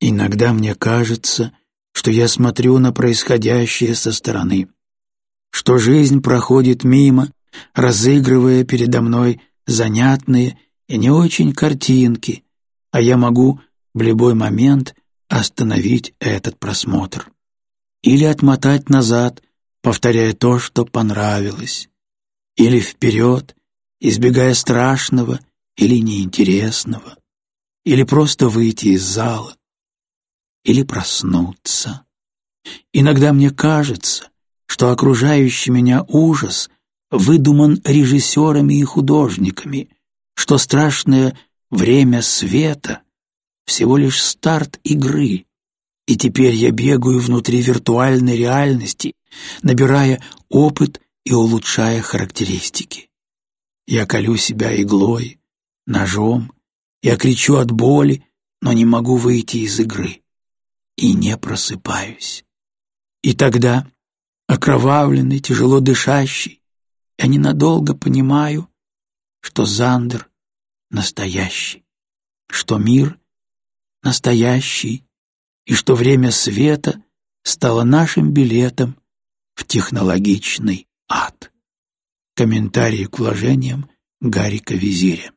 Иногда мне кажется, что я смотрю на происходящее со стороны, что жизнь проходит мимо, разыгрывая передо мной занятные и не очень картинки, а я могу в любой момент остановить этот просмотр. Или отмотать назад, повторяя то, что понравилось. Или вперед, избегая страшного или неинтересного. Или просто выйти из зала. Или проснуться. Иногда мне кажется, что окружающий меня ужас выдуман режиссерами и художниками, что страшное время света — всего лишь старт игры, и теперь я бегаю внутри виртуальной реальности, набирая опыт и улучшая характеристики. Я колю себя иглой, ножом, я кричу от боли, но не могу выйти из игры и не просыпаюсь. И тогда, окровавленный, тяжело дышащий, я ненадолго понимаю, что Зандер настоящий, что мир настоящий, и что время света стало нашим билетом в технологичный ад. Комментарии к вложениям Гарика Визиря.